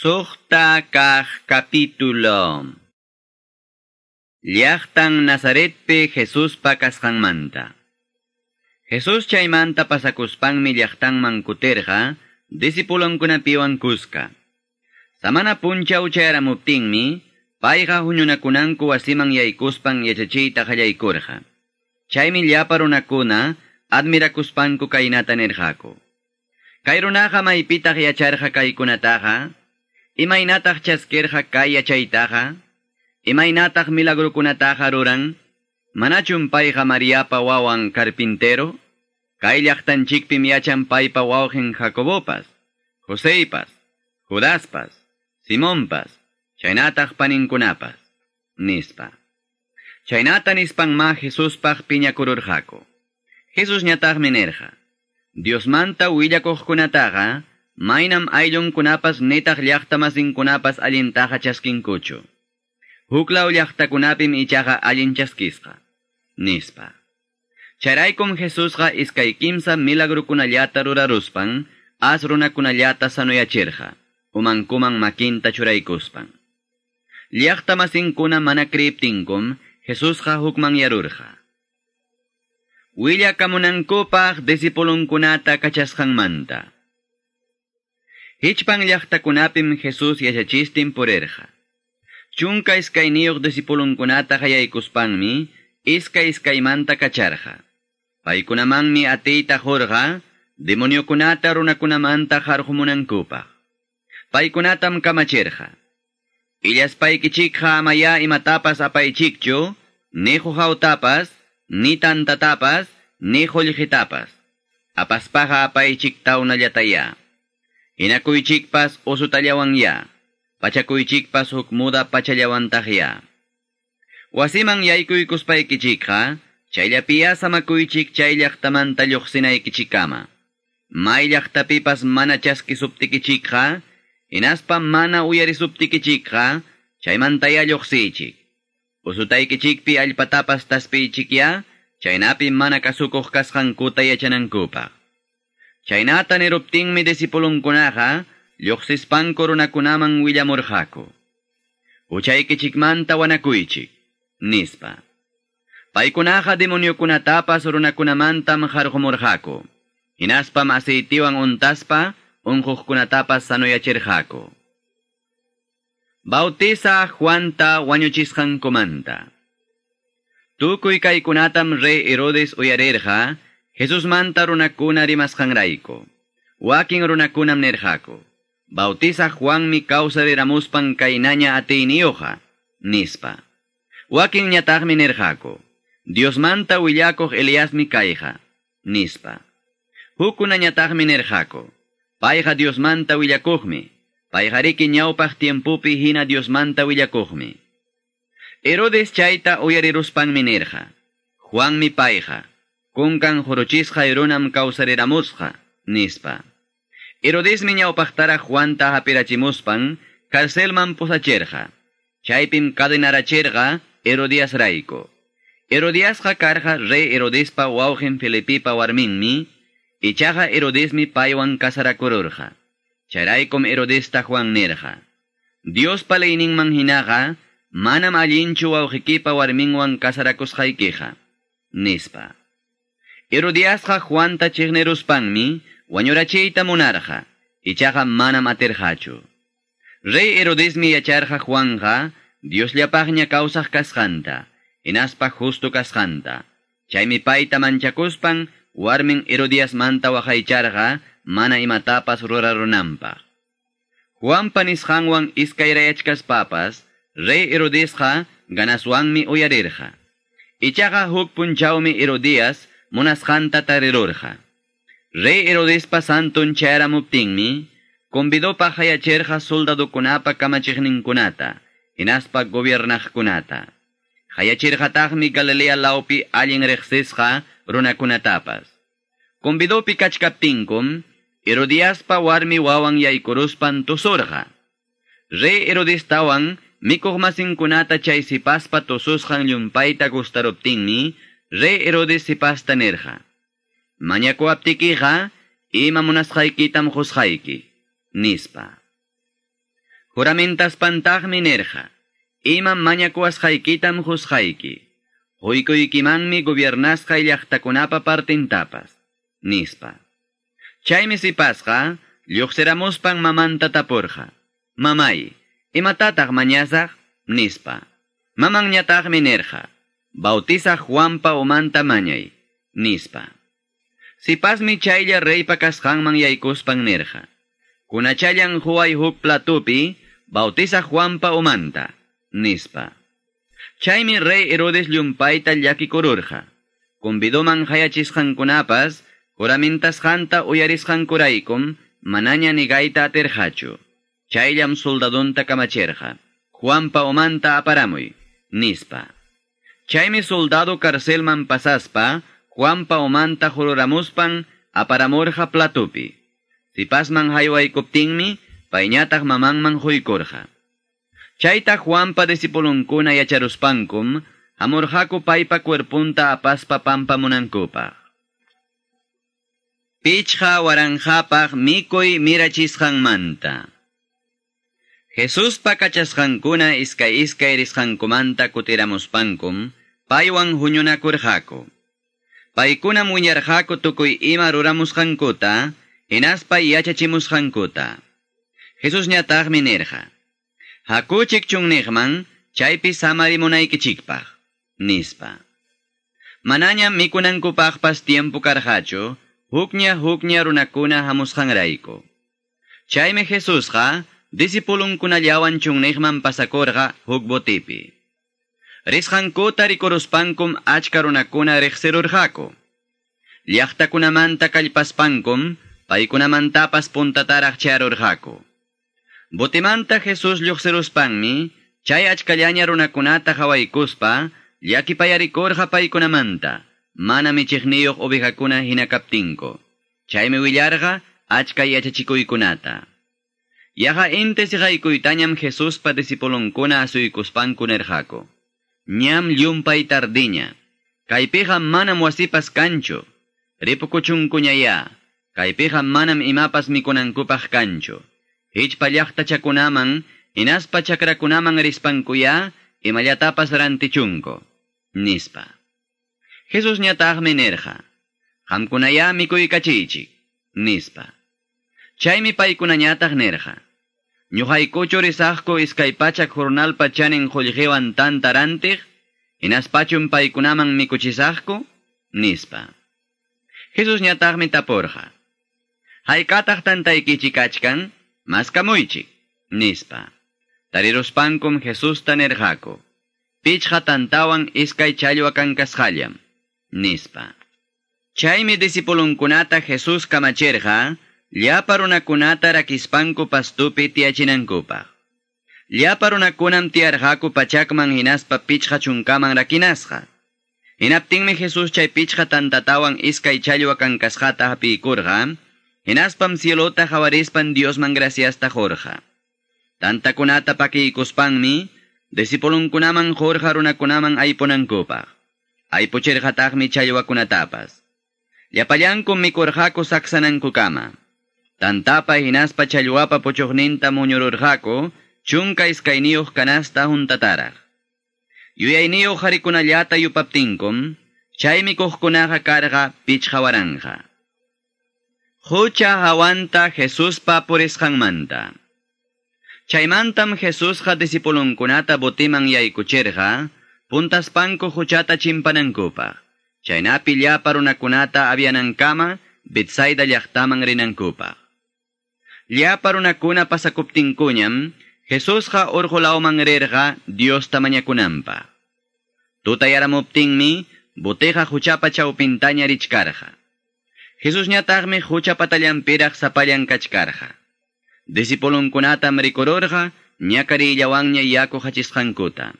Sukta kah kapitulo. Llaqtan Nazaretpe Jesus manta. Jesus chaymanta pasakuspanmi llaqtanman kuterqa, disipulonkunapiwan kuska. Samana punchaw chayramuptinmi, payqa huñunakunanku wasiman yaykuspan yachachiyta qallaykurqa. Chaymi llapa runakuna, admirakuspanku kaynata nirqaku. Kay runaqa maypitaq yacharqa kaykunataqa, imaynataq chaskirqa kay yachaytaqa, imaynataq milagrukunataqa ruran, manachun payqa Mariapa wawan carpintero, kay llaqtanchikpim yachan paypa wawqin Jacobopas, Joseipas, Judaspas, Simonpas, chaynataq paninkunapas, nispa. Chaynata nispan ma Jesuspaq piñakururqaku. Jesus ñataqmi nirqa. Diosmanta willakuqkunataqa, mainam ayllunkunapas netaq llaqtamasinkunapas allintaqa chaskinkuchu. Huklaw llaqtakunapim ichaqa allin chaskisqa. Nispa. Charaykum Jesusqa iskay kimsa milagrukunallata ruraruspan, as runakunallata sanuyachirqa. Umankuman makinta churaykuspan. Llaqtamasinkuna mana kriptinkum, Jesusqa hukman yarurqa. Willa kamunankupaq disipulunkunata kachasqanmanta. Hichpan llaqtakunapim Jesus yachachistin purerqa. Chunka iskayniyuq disipulunkunata hayaykuspanmi, iska iskaymanta kacharqa. Paykunamanmi atiyta hurqa, demoniokunata runakunamanta harjumunankupaq. Paykunatam kamachirqa. Illaspaykichikqa amaya imatapas apaychikchu, nehu hawtapas, ni tantatapas, ni holjitapas. Apaspaja apaychiktaw na lataya. Inakuychikpas ya. Pachakuychikpas hukmuda pachallawantahya. Wasiman yaykuykuspaykichikha, chayllapiya samakuychik chayllaqtamanta lluqsinaykichikama. Mayllaqtapipas mana chaskisuptikichikha, inaspa mana uyarisuptikichikha, chaymantaya lluqsichik. Usutaykichikpi allpatapas taspiychikya, chaynapi mana kasukuq kasqankuta yachanankupaq. Chaynata niruptinmi disipulunkunaqa, lluqsispanku runakunaman willamurqaku. Uchaykichikmanta wanakuychik, nispa. Paykunaqa demoniokunatapas runakunamantam harqumurqaku. Hinaspam aceitiwan untaspa, unquqkunatapas sanuyachirqaku. Bautiza Juanta wañuchisqankumanta. Tukuy kaykunatam rey Herodes uyarerqa, Jesus manta runakuna rimasqanrayku. Wakin runakunam nerqaku. Bautiza Juanmi kawsariramuspan kaynaña atiyniyoqa, nispa. Wakin. Dios manta willakuq Eliasmi kayqa, nispa. Hukuna ñataqmi nerqaku. Payqa Dios manta willakuqmi. Payjariki ñawpaq tiempupi hina Diosmanta willakuqmi. Herodes chayta uyariruspanmi nirqa. Juanmi payqa kunkan jorochisja eronam kawsareramusja, nispa. Herodesmi ñawpaktara Juanta apirachimuspan, karcelman posacherja. Chaypim kadenaracherja, Herodias raiko. Herodiasja karja re Herodespa waugen Filipipa warminmi, ichaja Herodesmi paywan kasarakororja. Charaykom Herodesta Juan nerja. Dios paleinin manjinaja, manam allinchu waujikipa warminwan kasarakusjaikeja. Nispa. Herodiasqa Juanta chiqneruspanmi, wañurachiyta munarqa, ichaqa manam aterqachu. Rey Herodesmi yacharqa Juanja, Dios llapaqña kawsaq kasqanta, inaspa justo kasqanta. Chaymi payta manchakuspan, warmin Herodias manta waqaycharqa, mana imatapas rurarunanpaq. Juan panisqanwan iskayrayachkas papas, rey Herodesqa ganaswanmi uyarirqa. Ichaqa huk punchawmi Herodias monas monasjanta tarirurja. Rey Herodespa santun chayramuptinmi, convidó pajayacherja soldadokunapa kamachigninkunata, kunata. gobiernajkunata. Hayachirjatagmi Galilea laupi alien rejsesja runakunatapas. Convidó pikachkaptinkum, Herodiaspa warmi wawan yaykuruspan tosorja. Rey Herodestawan, mikuhmasinkunata chaysipaspa tosusjan llumpaita gustaroptinmi, Re Herodes ipastanerja. Mañako aptikija ima munasjaikitam josjaiki. Nispa. Juramentas pantajmi nerja. Ima mañako asjaikitam josjaiki. Hoikoikimanmi gobiernasja llaqtakunapa partintapas. Nispa. Chaymi sipasqa, lluqsiramuspan mamanta tapurja. Mamay, imatataq mañasaq? Nispa. Mamanñataqmi nerja. Bautizaq Juanpa umanta mañay. Nispa. Sipasmi chaylla reypa kasqanman yaykuspan nerja. Kunachallan huway huk platupi, bautizaq Juanpa umanta. Nispa. Chaymi rey Herodes llumpayta llakikururja. Convidoman hayachisqankunapas, juramentasqanta uyarisqankuraykum, manaña nigayta aterjachu. Chayllam soldadunta kamacherja. Juanpa umanta aparamuy. Nispa. Chaime soldado carcelman pasaspa, Juanpa omanta joloramuspan, aparamorja platupi. Sipasman haywaykuptinmi, paiñataq mamanman huykorja. Chayta Juanpa desipulunkuna yacharuspankum, amorjaku paypa cuerpunta apaspa pampa munankupaj. Pichja waranjapaj mikoy mirachisqanmanta. Jesuspa kachasqankuna iskay iskay risqankumanta kutiramuspankum, paywan huñunakurjako. Paykuna muñarjako tukuy ima ruramusqankuta, hinaspa yachachimusqankuta. Jesus ñataqmi nirja. Hakuchik chunniqman, chaypi samarimunaykichikpaq, nispa. Manaña mikunankupaqpas tiempo karhachu, hukña hukña runakuna hamusqanrayko. Chaymi Jesusqa, disipulunkunallawan chunniqman pasakurqa huk botipi. Resjankota rikorospankom achkarunakuna rejserorjako. Llaqtakunamanta kallpaspankom, paykunamantapas puntataraj charorjako. Botemanta Jesús lluqseruspanmi, chay achkallaña runakunata hawaykuspa, llakipayarikorja paykunamanta, mana michiqniyuq ovejakuna hinakaptinko. Chaymi willarqa achka yachachikuykunata. Yaja entes haykuytañam Jesuspa disipulunkuna asuykuspankunerjako. Ñam llumpay tardiña. Kaypiqa manam wasipas kanchu. Ripukuchunkuñaya. Kaypiqa manam imapas mikunankupaq kanchu. Hichpa llaqtachakunaman, hinaspa chakrakunaman rispankuya, imallatapas rantichunko. Nispa. Jesus ñataqmi nerja. Qamkunaya mikuykachichik. Nispa. Chaymi paykunañataq nerja. Ñuqaykuchurisaqku iskaypachak jornalpa chanin qullqiwan tantarantij, hinaspachun paykunaman mikuchisaqku, nispa. Jesús ñataqmi tapurqa. Haykataq tantaykichikachkan, maskamuychik, nispa. Tariruspankum Jesusta nerqaku. Pichqa tantawan iskay challwa kankasqallam, nispa. Chaymi disipulunkunata Jesús kamacherqa, llapa runakunata rakispanku pastupi tiachinankupaq. Llapa runakunam tiarjaku pachakman hinaspa pichha chunkaman rakinasqa. Hinaptinmi Jesus chay pichha tantatawan iskay challwa kankasqata hapikurqa, Hinaspam cielota jawarispan Diosman graciasta jorja. Tanta kunata pakiykuspanmi, disipulunkunaman jorja runakunaman aypunankupaq. Aypuchirqataqmi challwakunatapas. Llapallankum mikurjako saksananku-kama. Tantapa hinaspa challwapa puchuqninta muñururjako, chunka iskayniyuq kanasta juntataraq. Yuyayniyuq harikunallata yupaptinkum, chaymi kuqkunaqa karqa pichhawaranja. Hucha hawanta Jesuspa purisqanmanta. Chaymantam Jesusqa disipulunkunata botiman yaykuchirqa, puntaspanku huchata chimpanankupaq. Chaynapi llapa runakunata abianankama, Betsaida llaqtaman rinankupaq. Llapa runakuna pasakuptinkuñam, Jesusqa urqulawman rirqa Dios tamañakunanpaq. Tutayaramuptinmi, boteqa huchapa chawpintaña richkarqa. Jesus ñataqmi hucha patallampiraq sapallan kachkarqa. Disipulunkunatam rikururqa, ñakarillawanña yaku hachisqankuta.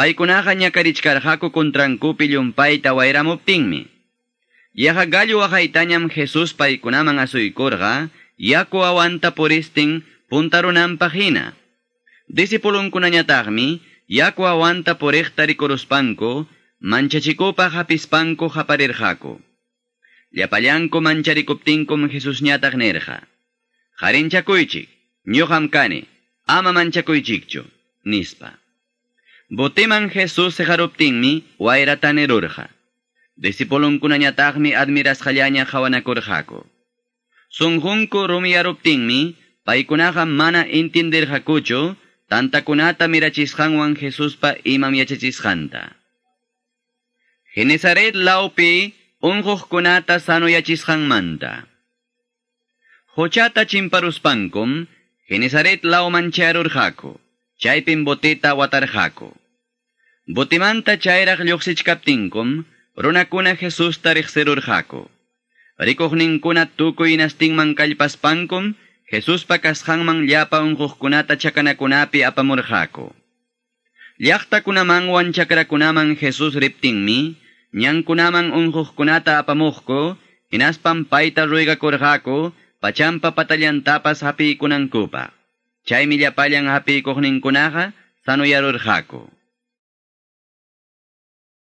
Paykunaqa ñakarichkarqaku kontrankupi llumpayta wayramuptinmi. Yaqa gallo waqaytañam Jesus paykunaman asuykurqa, Yako awanta puristin puntarunanpajina. Disipulunkunañataqmi yako awanta purikta rikuruspanku manchachikupaj Hapispanko haparirqaku. Llapallanku mancharikuptinkum Jesusñataq nirqa. Qarinchakuychik, ñuqam kani, ama manchakuychikchu, nispa. Botiman Jesús sejaruptinmi wayrata nirurqa. Disipulunkunañataqmi admirasqallaña qawanakurqaku. Sunqunku rumiyaruptinmi, paykunaqa mana intindirqakuchu, tantakunata mirachisqanwan Jesuspa imam yachachisqanta. Genesaret laupi unquqkunata sanuyachisqanmanta. Hochata chimparuspankum, Genesaret lau mancharurqaku. chaypin botita watarqaku. Botimanta chayraq lluqsichkaptinkum, runakuna Jesusta riqsirurqaku. Rikuqninkuna tukuy nastinman kallpaspankum, Jesuspa kasqanman llapa unquqkunata chakanakunapi apamurqaku. Llaqtakunamanwan chakrakunaman Jesus riptinmi, ñankunaman unquqkunata apamuqku, hinaspan payta ruygakurqaku, pachampa patallantapas hapiykunankupa. Chaymi llapallan hapiykuqninkunaqa sanuyarurqaku.